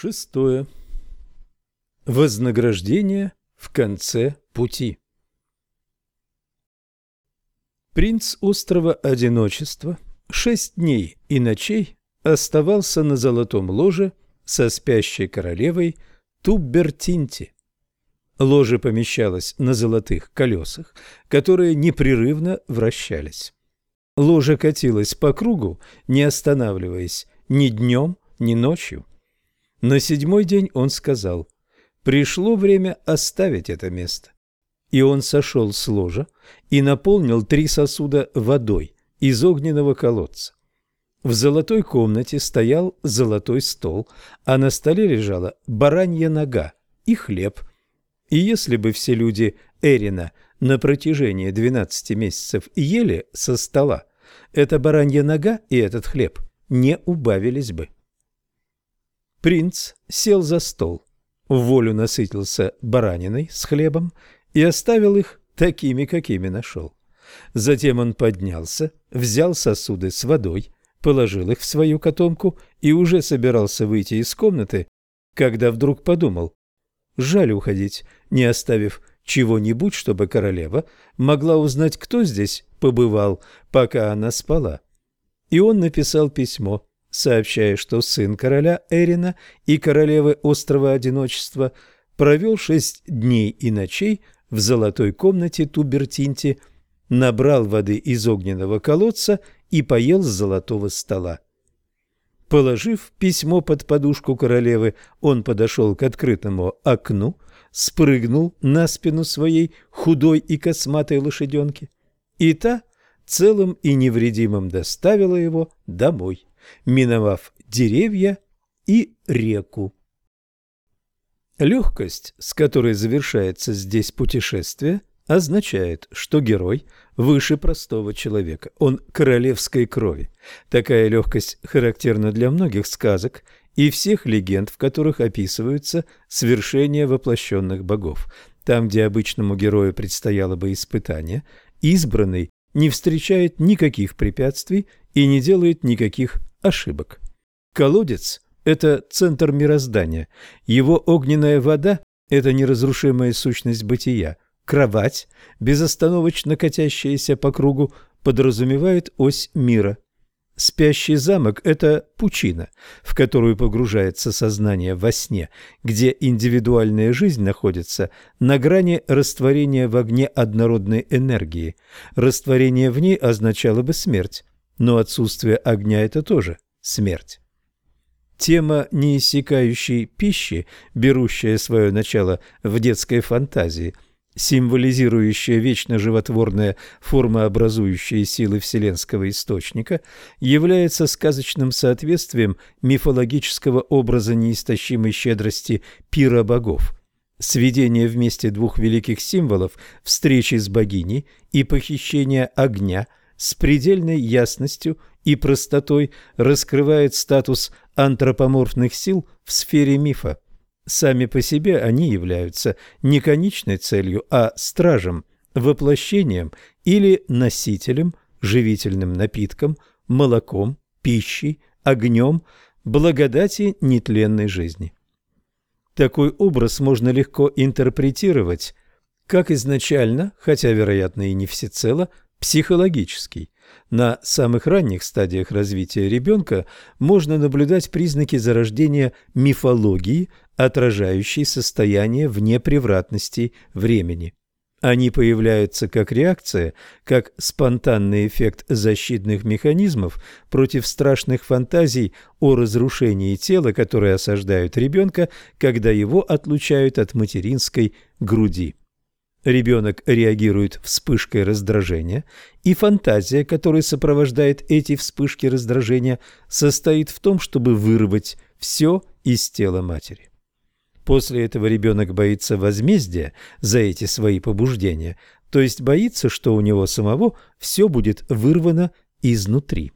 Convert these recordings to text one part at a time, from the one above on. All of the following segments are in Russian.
Шестое. Вознаграждение в конце пути. Принц острова Одиночества шесть дней и ночей оставался на золотом ложе со спящей королевой Туббертинти. Ложе помещалось на золотых колесах, которые непрерывно вращались. Ложе катилось по кругу, не останавливаясь ни днем, ни ночью. На седьмой день он сказал, «Пришло время оставить это место». И он сошел с ложа и наполнил три сосуда водой из огненного колодца. В золотой комнате стоял золотой стол, а на столе лежала баранья нога и хлеб. И если бы все люди Эрина на протяжении двенадцати месяцев ели со стола, эта баранья нога и этот хлеб не убавились бы. Принц сел за стол, волю насытился бараниной с хлебом и оставил их такими, какими нашел. Затем он поднялся, взял сосуды с водой, положил их в свою котомку и уже собирался выйти из комнаты, когда вдруг подумал, жаль уходить, не оставив чего-нибудь, чтобы королева могла узнать, кто здесь побывал, пока она спала. И он написал письмо сообщая, что сын короля Эрина и королевы острова Одиночества провел шесть дней и ночей в золотой комнате Тубертинти, набрал воды из огненного колодца и поел с золотого стола. Положив письмо под подушку королевы, он подошел к открытому окну, спрыгнул на спину своей худой и косматой лошаденки, и та целым и невредимым доставила его домой миновав деревья и реку. Легкость, с которой завершается здесь путешествие, означает, что герой выше простого человека, он королевской крови. Такая легкость характерна для многих сказок и всех легенд, в которых описываются свершения воплощенных богов. Там, где обычному герою предстояло бы испытание, избранный не встречает никаких препятствий и не делает никаких ошибок. Колодец – это центр мироздания, его огненная вода – это неразрушимая сущность бытия, кровать, безостановочно катящаяся по кругу, подразумевает ось мира. Спящий замок – это пучина, в которую погружается сознание во сне, где индивидуальная жизнь находится на грани растворения в огне однородной энергии. Растворение в ней означало бы смерть но отсутствие огня – это тоже смерть. Тема неиссякающей пищи, берущая свое начало в детской фантазии, символизирующая вечно животворные формообразующие силы вселенского источника, является сказочным соответствием мифологического образа неистощимой щедрости пира богов. Сведение вместе двух великих символов – встречи с богиней и похищения огня – с предельной ясностью и простотой раскрывает статус антропоморфных сил в сфере мифа. Сами по себе они являются не конечной целью, а стражем, воплощением или носителем, живительным напитком, молоком, пищей, огнем, благодати нетленной жизни. Такой образ можно легко интерпретировать как изначально, хотя, вероятно, и не всецело, Психологический. На самых ранних стадиях развития ребенка можно наблюдать признаки зарождения мифологии, отражающей состояние внепревратности времени. Они появляются как реакция, как спонтанный эффект защитных механизмов против страшных фантазий о разрушении тела, которые осаждают ребенка, когда его отлучают от материнской груди. Ребенок реагирует вспышкой раздражения, и фантазия, которая сопровождает эти вспышки раздражения, состоит в том, чтобы вырвать все из тела матери. После этого ребенок боится возмездия за эти свои побуждения, то есть боится, что у него самого все будет вырвано изнутри.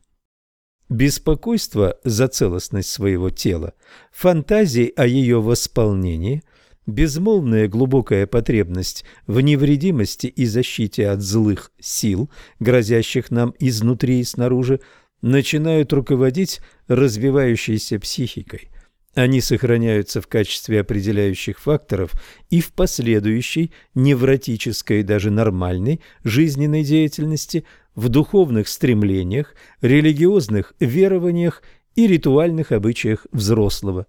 Беспокойство за целостность своего тела, фантазии о ее восполнении – Безмолвная глубокая потребность в невредимости и защите от злых сил, грозящих нам изнутри и снаружи, начинают руководить развивающейся психикой. Они сохраняются в качестве определяющих факторов и в последующей невротической и даже нормальной жизненной деятельности, в духовных стремлениях, религиозных верованиях и ритуальных обычаях взрослого.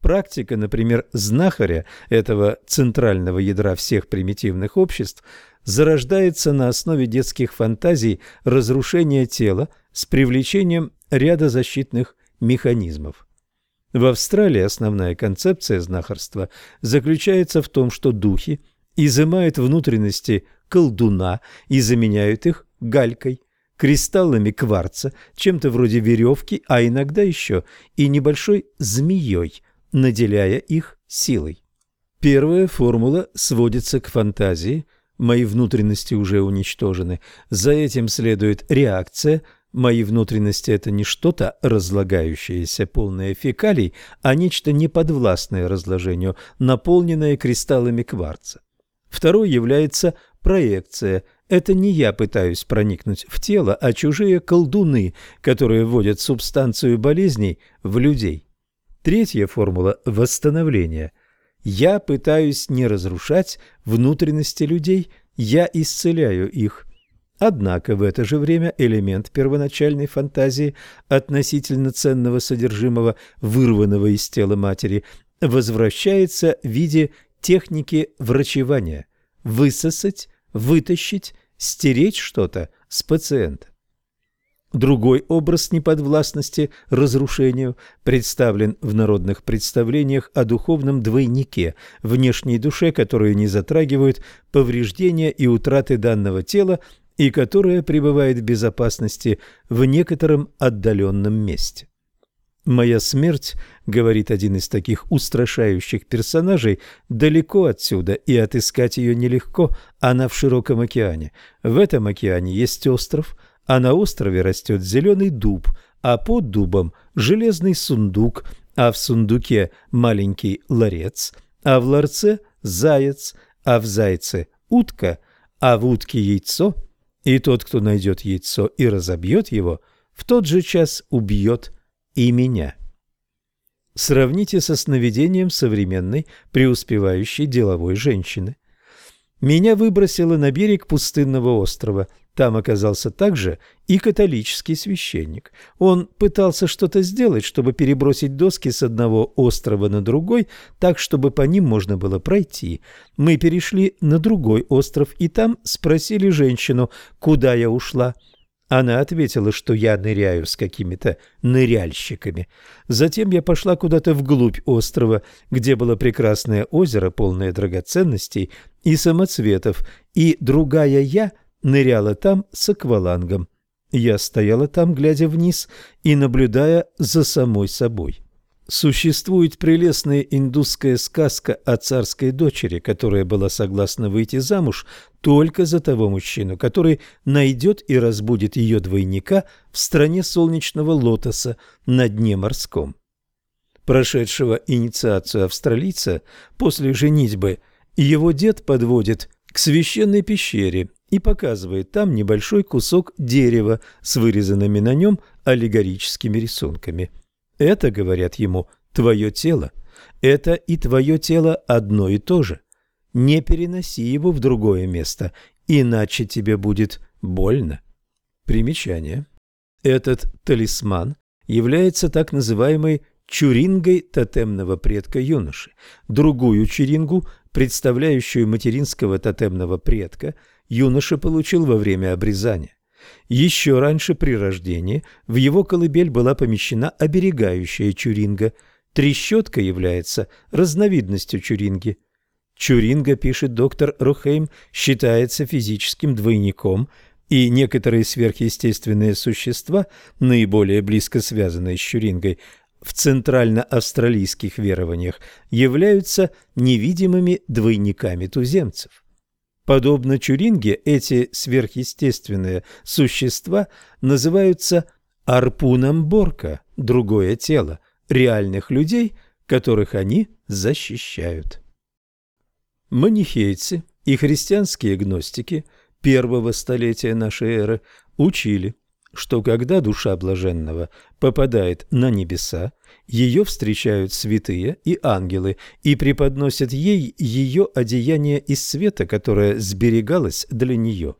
Практика, например, знахаря, этого центрального ядра всех примитивных обществ, зарождается на основе детских фантазий разрушения тела с привлечением ряда защитных механизмов. В Австралии основная концепция знахарства заключается в том, что духи изымают внутренности колдуна и заменяют их галькой, кристаллами кварца, чем-то вроде веревки, а иногда еще и небольшой змеей, наделяя их силой. Первая формула сводится к фантазии, мои внутренности уже уничтожены, за этим следует реакция – Мои внутренности – это не что-то разлагающееся, полное фекалий, а нечто неподвластное разложению, наполненное кристаллами кварца. Второй является проекция. Это не я пытаюсь проникнуть в тело, а чужие колдуны, которые вводят субстанцию болезней в людей. Третья формула – восстановления. Я пытаюсь не разрушать внутренности людей, я исцеляю их. Однако в это же время элемент первоначальной фантазии относительно ценного содержимого, вырванного из тела матери, возвращается в виде техники врачевания – высосать, вытащить, стереть что-то с пациента. Другой образ неподвластности разрушению представлен в народных представлениях о духовном двойнике, внешней душе, которые не затрагивают повреждения и утраты данного тела и которая пребывает в безопасности в некотором отдаленном месте. «Моя смерть, — говорит один из таких устрашающих персонажей, — далеко отсюда, и отыскать ее нелегко, она в широком океане. В этом океане есть остров, а на острове растет зеленый дуб, а под дубом — железный сундук, а в сундуке — маленький ларец, а в ларце — заяц, а в зайце — утка, а в утке — яйцо — и тот, кто найдет яйцо и разобьет его, в тот же час убьет и меня. Сравните со сновидением современной преуспевающей деловой женщины. Меня выбросило на берег пустынного острова – там оказался также и католический священник. Он пытался что-то сделать, чтобы перебросить доски с одного острова на другой, так, чтобы по ним можно было пройти. Мы перешли на другой остров и там спросили женщину, куда я ушла. Она ответила, что я ныряю с какими-то ныряльщиками. Затем я пошла куда-то вглубь острова, где было прекрасное озеро, полное драгоценностей и самоцветов, и другая я – ныряла там с аквалангом. Я стояла там, глядя вниз и наблюдая за самой собой. Существует прелестная индусская сказка о царской дочери, которая была согласна выйти замуж только за того мужчину, который найдет и разбудит ее двойника в стране солнечного лотоса на дне морском. Прошедшего инициацию австралийца после женитьбы его дед подводит к священной пещере и показывает там небольшой кусок дерева с вырезанными на нем аллегорическими рисунками. Это, говорят ему, твое тело. Это и твое тело одно и то же. Не переноси его в другое место, иначе тебе будет больно. Примечание. Этот талисман является так называемой чурингой тотемного предка юноши. Другую чурингу, представляющую материнского тотемного предка – юноша получил во время обрезания. Еще раньше при рождении в его колыбель была помещена оберегающая чуринга. Трещотка является разновидностью чуринги. Чуринга, пишет доктор Рухейм, считается физическим двойником, и некоторые сверхъестественные существа, наиболее близко связанные с чурингой, в центрально-австралийских верованиях являются невидимыми двойниками туземцев. Подобно Чуринге, эти сверхъестественные существа называются арпуном Борка, другое тело, реальных людей, которых они защищают. Манихейцы и христианские гностики первого столетия нашей эры учили, что когда душа блаженного попадает на небеса, Ее встречают святые и ангелы и преподносят ей ее одеяние из света, которое сберегалось для нее.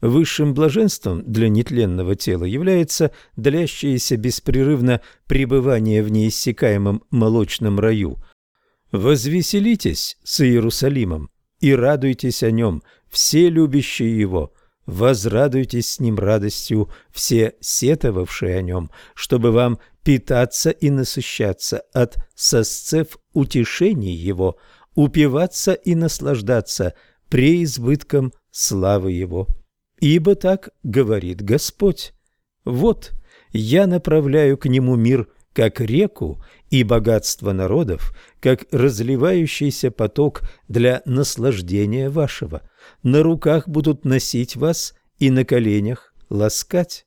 Высшим блаженством для нетленного тела является длящееся беспрерывно пребывание в неиссякаемом молочном раю. «Возвеселитесь с Иерусалимом и радуйтесь о нем, все любящие его, возрадуйтесь с ним радостью, все сетовавшие о нем, чтобы вам питаться и насыщаться от сосцев утешений его, упиваться и наслаждаться преизбытком славы его. Ибо так говорит Господь. Вот, я направляю к нему мир, как реку, и богатство народов, как разливающийся поток для наслаждения вашего. На руках будут носить вас и на коленях ласкать.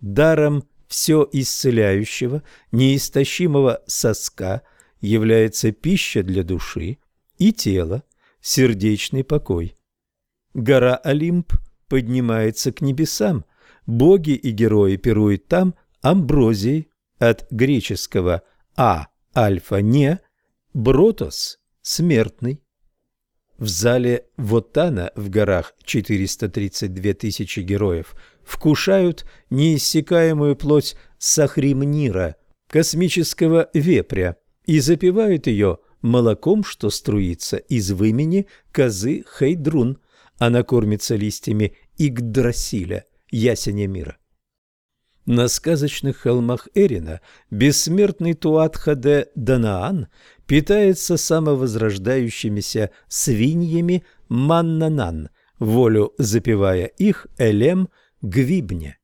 Даром все исцеляющего, неистощимого соска является пища для души и тела, сердечный покой. Гора Олимп поднимается к небесам, боги и герои пируют там амброзией от греческого «а» – альфа не, бротос – смертный. В зале Вотана в горах 432 тысячи героев вкушают неиссякаемую плоть Сахримнира, космического вепря, и запивают ее молоком, что струится из вымени козы Хейдрун. Она кормится листьями Игдрасиля, ясеня мира. На сказочных холмах Эрина бессмертный Туатха-де Данаан питается самовозрождающимися свиньями Маннанан, волю запивая их Элем Гвибне.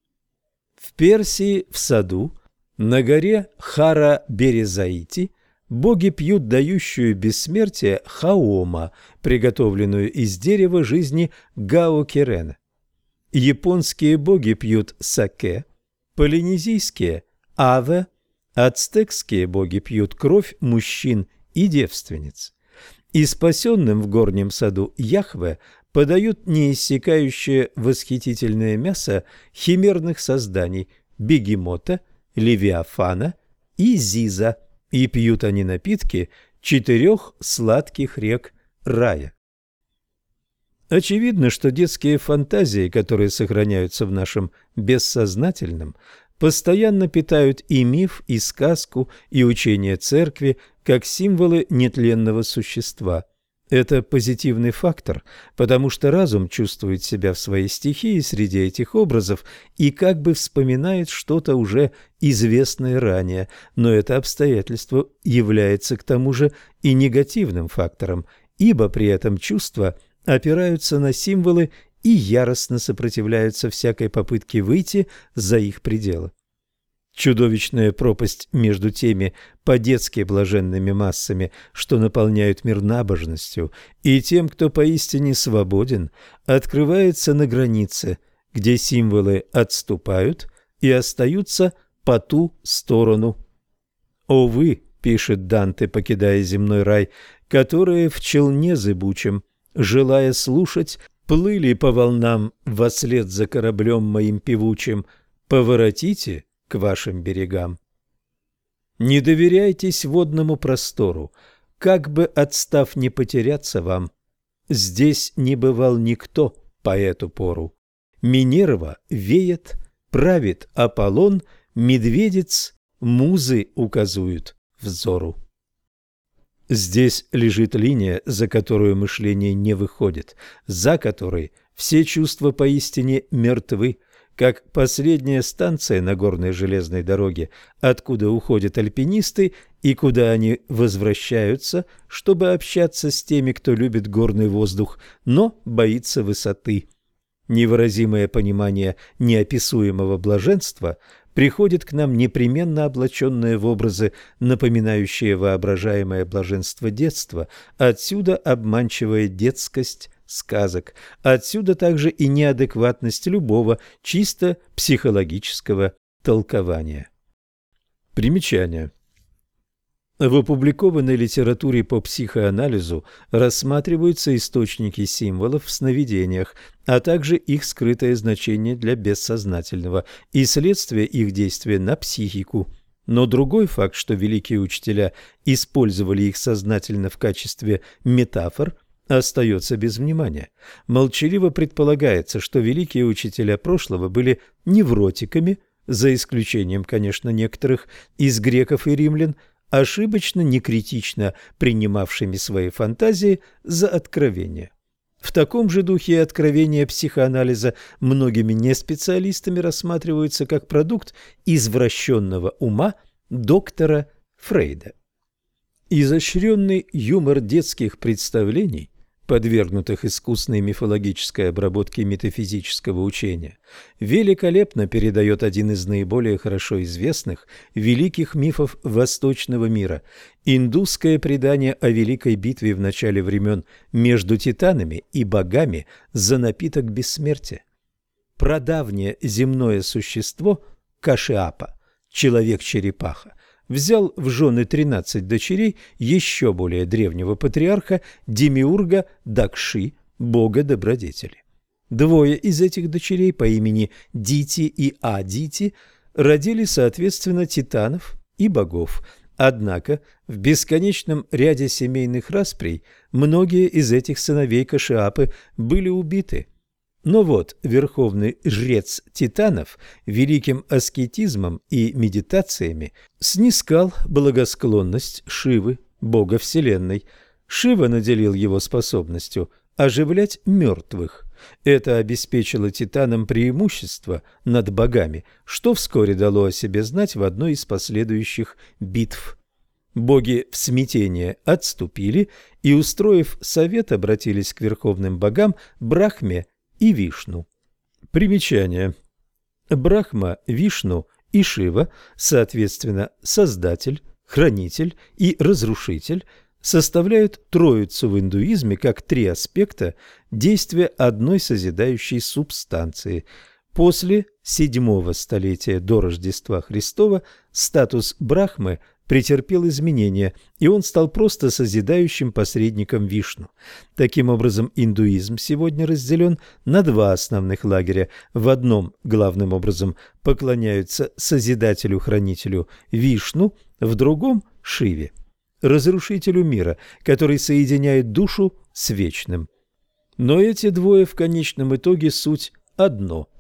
В Персии, в саду, на горе Хара-Березаити боги пьют дающую бессмертие хаома, приготовленную из дерева жизни Гао-Керена. Японские боги пьют саке – Полинезийские – аве, ацтекские боги пьют кровь мужчин и девственниц. И спасенным в горнем саду Яхве подают неиссякающее восхитительное мясо химерных созданий – бегемота, левиафана и зиза, и пьют они напитки четырех сладких рек рая. Очевидно, что детские фантазии, которые сохраняются в нашем бессознательном, постоянно питают и миф, и сказку, и учение церкви, как символы нетленного существа. Это позитивный фактор, потому что разум чувствует себя в своей стихии среди этих образов и как бы вспоминает что-то уже известное ранее, но это обстоятельство является к тому же и негативным фактором, ибо при этом чувство – опираются на символы и яростно сопротивляются всякой попытке выйти за их пределы. Чудовищная пропасть между теми по-детски блаженными массами, что наполняют мир набожностью, и тем, кто поистине свободен, открывается на границе, где символы отступают и остаются по ту сторону. «О вы!» — пишет Данте, покидая земной рай, — «которые в челне зыбучем желая слушать, плыли по волнам вслед за кораблем моим певучим, поворотите к вашим берегам. Не доверяйтесь водному простору, как бы отстав не потеряться вам. Здесь не бывал никто по эту пору. Минерва веет, правит Аполлон, медведец музы указуют взору. Здесь лежит линия, за которую мышление не выходит, за которой все чувства поистине мертвы, как последняя станция на горной железной дороге, откуда уходят альпинисты и куда они возвращаются, чтобы общаться с теми, кто любит горный воздух, но боится высоты. Невыразимое понимание неописуемого блаженства приходит к нам непременно облаченное в образы, напоминающие воображаемое блаженство детства, отсюда обманчивая детскость сказок, отсюда также и неадекватность любого чисто психологического толкования. Примечание. В опубликованной литературе по психоанализу рассматриваются источники символов в сновидениях, а также их скрытое значение для бессознательного и следствие их действия на психику. Но другой факт, что великие учителя использовали их сознательно в качестве метафор, остается без внимания. Молчаливо предполагается, что великие учителя прошлого были невротиками, за исключением, конечно, некоторых из греков и римлян, ошибочно, некритично принимавшими свои фантазии за откровения. В таком же духе и откровения психоанализа многими неспециалистами рассматриваются как продукт извращенного ума доктора Фрейда. Изощренный юмор детских представлений подвергнутых искусной мифологической обработке метафизического учения, великолепно передает один из наиболее хорошо известных великих мифов восточного мира – индусское предание о великой битве в начале времен между титанами и богами за напиток бессмертия. Прадавнее земное существо – Кашиапа, человек-черепаха, взял в жены тринадцать дочерей еще более древнего патриарха Демиурга Дакши, бога добродетели. Двое из этих дочерей по имени Дити и Адити родили, соответственно, титанов и богов. Однако в бесконечном ряде семейных расприй многие из этих сыновей Кашиапы были убиты – но вот верховный жрец титанов великим аскетизмом и медитациями снискал благосклонность Шивы, бога Вселенной. Шива наделил его способностью оживлять мертвых. Это обеспечило титанам преимущество над богами, что вскоре дало о себе знать в одной из последующих битв. Боги в смятение отступили и, устроив совет, обратились к верховным богам Брахме и Вишну. Примечание. Брахма, Вишну и Шива, соответственно, Создатель, Хранитель и Разрушитель, составляют троицу в индуизме как три аспекта действия одной созидающей субстанции. После седьмого столетия до Рождества Христова статус Брахмы – претерпел изменения, и он стал просто созидающим посредником Вишну. Таким образом, индуизм сегодня разделен на два основных лагеря. В одном, главным образом, поклоняются Созидателю-Хранителю Вишну, в другом – Шиве, разрушителю мира, который соединяет душу с вечным. Но эти двое в конечном итоге суть одно –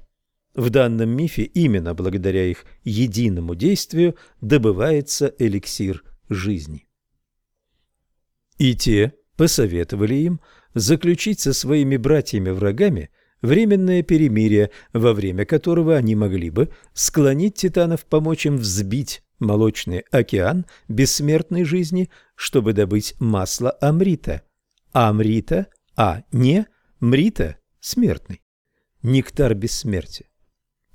в данном мифе именно благодаря их единому действию добывается эликсир жизни. И те посоветовали им заключить со своими братьями-врагами временное перемирие, во время которого они могли бы склонить титанов помочь им взбить молочный океан бессмертной жизни, чтобы добыть масло амрита. Амрита, а не мрита – смертный. Нектар бессмертия.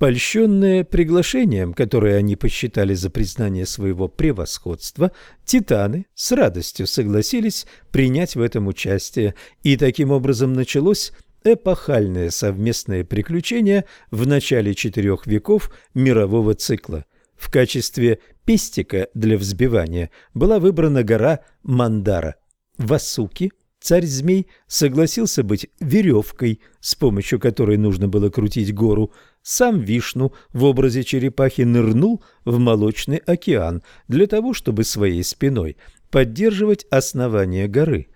Польщенные приглашением, которое они посчитали за признание своего превосходства, титаны с радостью согласились принять в этом участие, и таким образом началось эпохальное совместное приключение в начале четырех веков мирового цикла. В качестве пестика для взбивания была выбрана гора Мандара. Васуки, царь-змей, согласился быть веревкой, с помощью которой нужно было крутить гору – сам Вишну в образе черепахи нырнул в молочный океан для того, чтобы своей спиной поддерживать основание горы.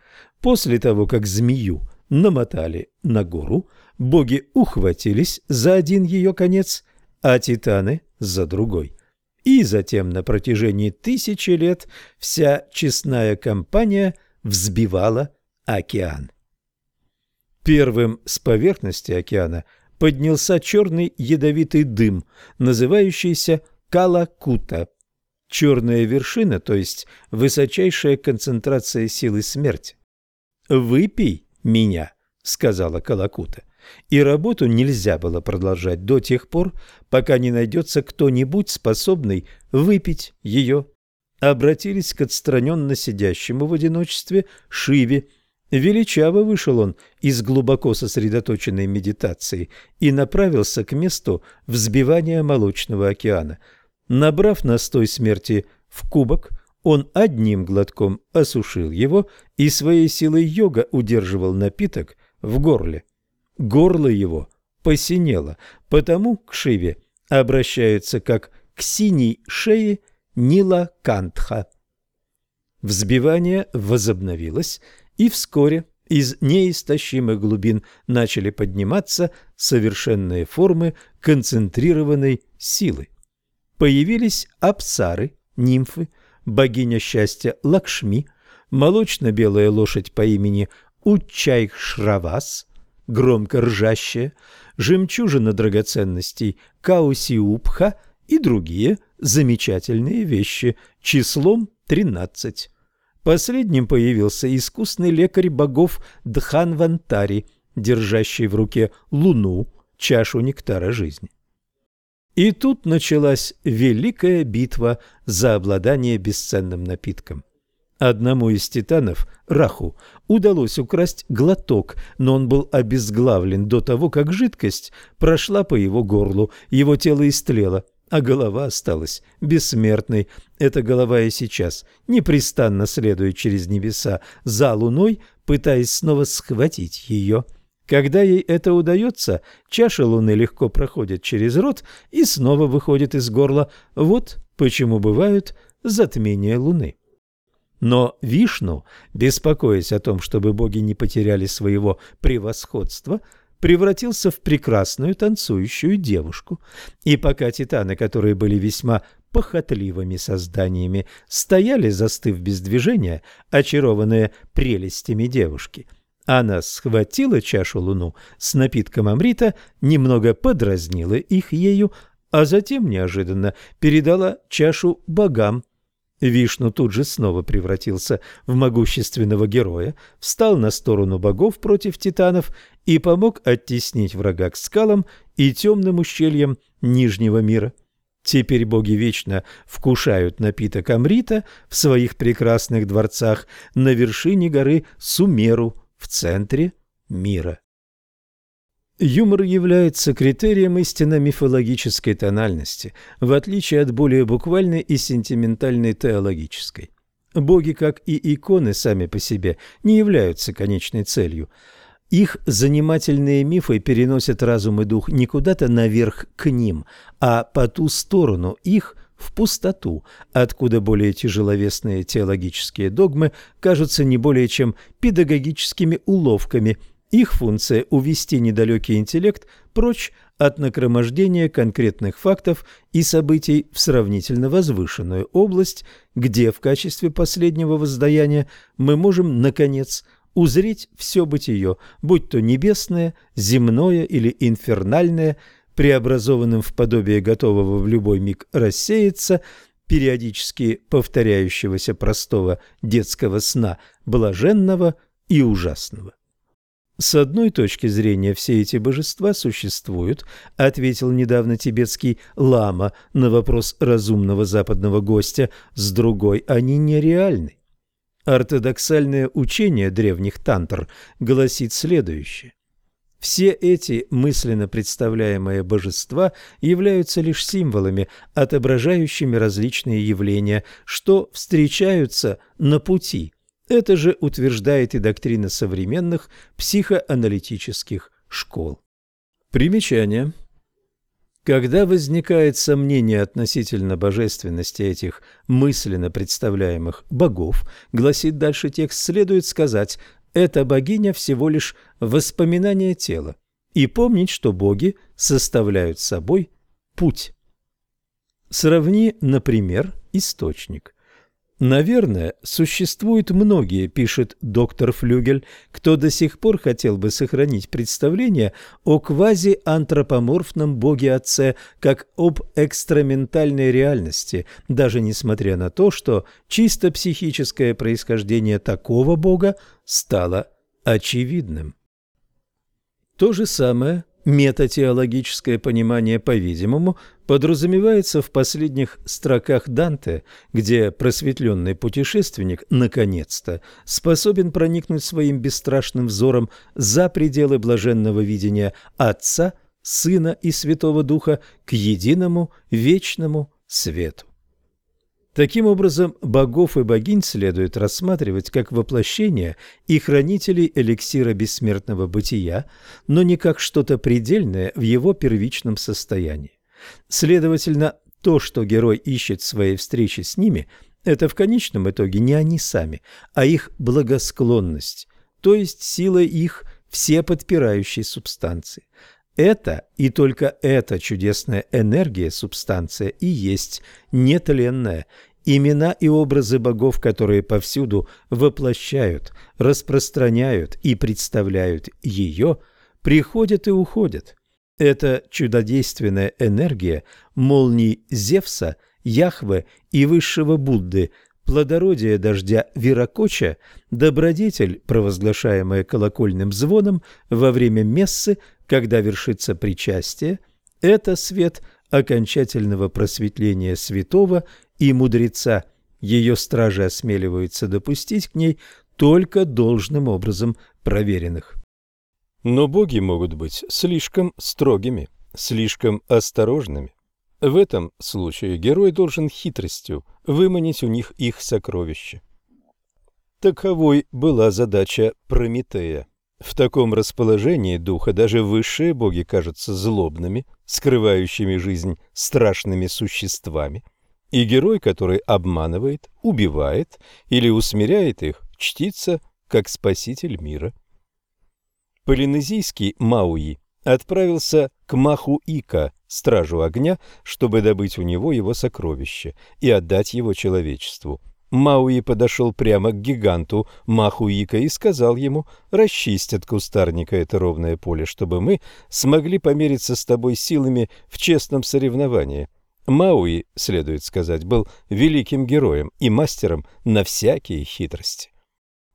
После того, как змею намотали на гору, боги ухватились за один ее конец, а титаны – за другой. И затем на протяжении тысячи лет вся честная компания взбивала океан. Первым с поверхности океана – поднялся черный ядовитый дым, называющийся Калакута. Черная вершина, то есть высочайшая концентрация силы смерти. «Выпей меня», — сказала Калакута. И работу нельзя было продолжать до тех пор, пока не найдется кто-нибудь, способный выпить ее. Обратились к отстраненно сидящему в одиночестве Шиве, Величаво вышел он из глубоко сосредоточенной медитации и направился к месту взбивания молочного океана. Набрав настой смерти в кубок, он одним глотком осушил его и своей силой йога удерживал напиток в горле. Горло его посинело, потому к Шиве обращаются как к синей шее Нилакантха. Взбивание возобновилось, и вскоре из неистощимых глубин начали подниматься совершенные формы концентрированной силы. Появились апсары, нимфы, богиня счастья Лакшми, молочно-белая лошадь по имени Учайхшравас, громко ржащая, жемчужина драгоценностей Каусиупха и другие замечательные вещи числом 13. Последним появился искусный лекарь богов Дханвантари, держащий в руке луну, чашу нектара жизни. И тут началась великая битва за обладание бесценным напитком. Одному из титанов, Раху, удалось украсть глоток, но он был обезглавлен до того, как жидкость прошла по его горлу, его тело истлело а голова осталась бессмертной. Эта голова и сейчас непрестанно следует через небеса за луной, пытаясь снова схватить ее. Когда ей это удается, чаша луны легко проходит через рот и снова выходит из горла. Вот почему бывают затмения луны. Но Вишну, беспокоясь о том, чтобы боги не потеряли своего превосходства, превратился в прекрасную танцующую девушку. И пока титаны, которые были весьма похотливыми созданиями, стояли, застыв без движения, очарованные прелестями девушки, она схватила чашу луну с напитком амрита, немного подразнила их ею, а затем неожиданно передала чашу богам – Вишну тут же снова превратился в могущественного героя, встал на сторону богов против титанов и помог оттеснить врага к скалам и темным ущельям Нижнего мира. Теперь боги вечно вкушают напиток Амрита в своих прекрасных дворцах на вершине горы Сумеру в центре мира. Юмор является критерием истинно мифологической тональности, в отличие от более буквальной и сентиментальной теологической. Боги, как и иконы сами по себе, не являются конечной целью. Их занимательные мифы переносят разум и дух не куда-то наверх к ним, а по ту сторону их – в пустоту, откуда более тяжеловесные теологические догмы кажутся не более чем педагогическими уловками – их функция – увести недалекий интеллект прочь от накромождения конкретных фактов и событий в сравнительно возвышенную область, где в качестве последнего воздаяния мы можем, наконец, узреть все бытие, будь то небесное, земное или инфернальное, преобразованным в подобие готового в любой миг рассеяться, периодически повторяющегося простого детского сна, блаженного и ужасного. С одной точки зрения все эти божества существуют, ответил недавно тибетский лама на вопрос разумного западного гостя, с другой они нереальны. Ортодоксальное учение древних тантр гласит следующее. Все эти мысленно представляемые божества являются лишь символами, отображающими различные явления, что встречаются на пути это же утверждает и доктрина современных психоаналитических школ. Примечание. Когда возникает сомнение относительно божественности этих мысленно представляемых богов, гласит дальше текст, следует сказать, эта богиня всего лишь воспоминание тела, и помнить, что боги составляют собой путь. Сравни, например, источник. Наверное, существуют многие, пишет доктор Флюгель, кто до сих пор хотел бы сохранить представление о квазиантропоморфном боге-отце как об экстраментальной реальности, даже несмотря на то, что чисто психическое происхождение такого бога стало очевидным. То же самое Метатеологическое понимание, по-видимому, подразумевается в последних строках Данте, где просветленный путешественник, наконец-то, способен проникнуть своим бесстрашным взором за пределы блаженного видения Отца, Сына и Святого Духа к единому вечному свету. Таким образом, богов и богинь следует рассматривать как воплощение и хранителей эликсира бессмертного бытия, но не как что-то предельное в его первичном состоянии. Следовательно, то, что герой ищет своей встречи с ними, это в конечном итоге не они сами, а их благосклонность, то есть сила их все подпирающей субстанции. Это и только эта чудесная энергия, субстанция, и есть нетленная, имена и образы богов, которые повсюду воплощают, распространяют и представляют ее, приходят и уходят. Эта чудодейственная энергия молний Зевса, Яхве и высшего Будды, плодородие дождя Виракоча, добродетель, провозглашаемая колокольным звоном во время мессы, когда вершится причастие, это свет окончательного просветления святого и мудреца. Ее стражи осмеливаются допустить к ней только должным образом проверенных. Но боги могут быть слишком строгими, слишком осторожными. В этом случае герой должен хитростью выманить у них их сокровища. Таковой была задача Прометея. В таком расположении духа даже высшие боги кажутся злобными, скрывающими жизнь страшными существами. И герой, который обманывает, убивает или усмиряет их, чтится как спаситель мира. Полинезийский Мауи отправился к Маху-Ика, стражу огня, чтобы добыть у него его сокровище и отдать его человечеству. Мауи подошел прямо к гиганту Махуика и сказал ему, «Расчисть от кустарника это ровное поле, чтобы мы смогли помериться с тобой силами в честном соревновании». Мауи, следует сказать, был великим героем и мастером на всякие хитрости.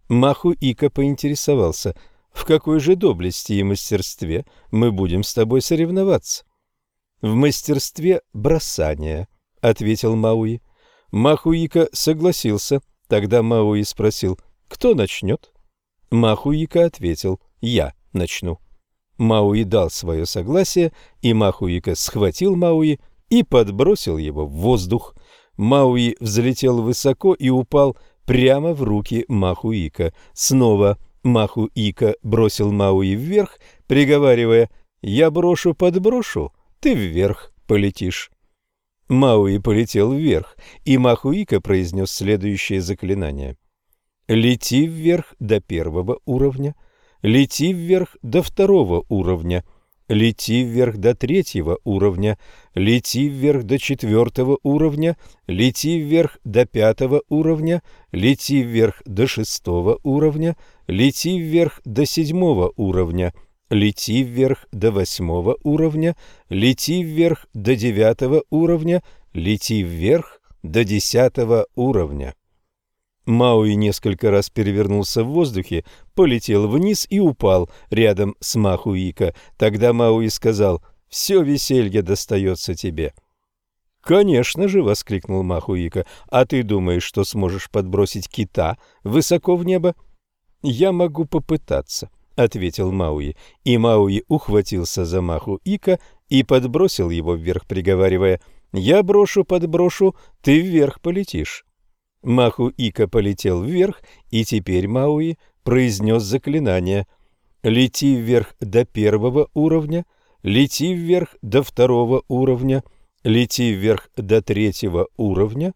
Махуика поинтересовался, в какой же доблести и мастерстве мы будем с тобой соревноваться? — В мастерстве бросания, — ответил Мауи. Махуика согласился. Тогда Мауи спросил, кто начнет? Махуика ответил, я начну. Мауи дал свое согласие, и Махуика схватил Мауи и подбросил его в воздух. Мауи взлетел высоко и упал прямо в руки Махуика. Снова Маху-Ика бросил Мауи вверх, приговаривая «Я брошу, подброшу, ты вверх полетишь». Мауи полетел вверх, и Махуика произнес следующее заклинание. «Лети вверх до первого уровня, лети вверх до второго уровня, лети вверх до третьего уровня, лети вверх до четвертого уровня, лети вверх до пятого уровня, лети вверх до шестого уровня, лети вверх до седьмого уровня, лети вверх до восьмого уровня, лети вверх до девятого уровня, лети вверх до десятого уровня. Мауи несколько раз перевернулся в воздухе, полетел вниз и упал рядом с Махуика. Тогда Мауи сказал «Все веселье достается тебе». «Конечно же!» — воскликнул Махуика. «А ты думаешь, что сможешь подбросить кита высоко в небо?» «Я могу попытаться», — ответил Мауи. И Мауи ухватился за Махуика и подбросил его вверх, приговаривая «Я брошу, подброшу, ты вверх полетишь». Маху-Ика полетел вверх, и теперь Мауи произнес заклинание «Лети вверх до первого уровня, лети вверх до второго уровня, лети вверх до третьего уровня,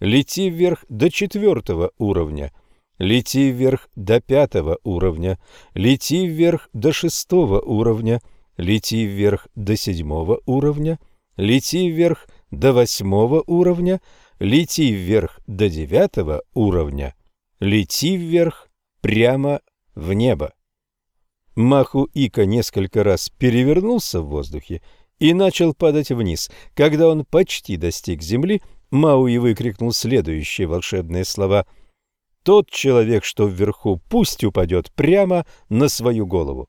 лети вверх до четвертого уровня, лети вверх до пятого уровня, лети вверх до шестого уровня, лети вверх до седьмого уровня, лети вверх до восьмого уровня, лети вверх до девятого уровня, лети вверх прямо в небо. Маху Ика несколько раз перевернулся в воздухе и начал падать вниз. Когда он почти достиг земли, Мауи выкрикнул следующие волшебные слова «Тот человек, что вверху, пусть упадет прямо на свою голову».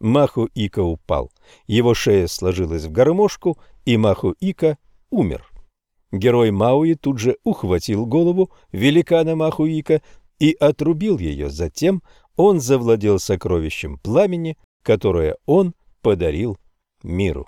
Маху Ика упал. Его шея сложилась в гармошку, и Маху Ика умер. Герой Мауи тут же ухватил голову великана Махуика и отрубил ее. Затем он завладел сокровищем пламени, которое он подарил миру.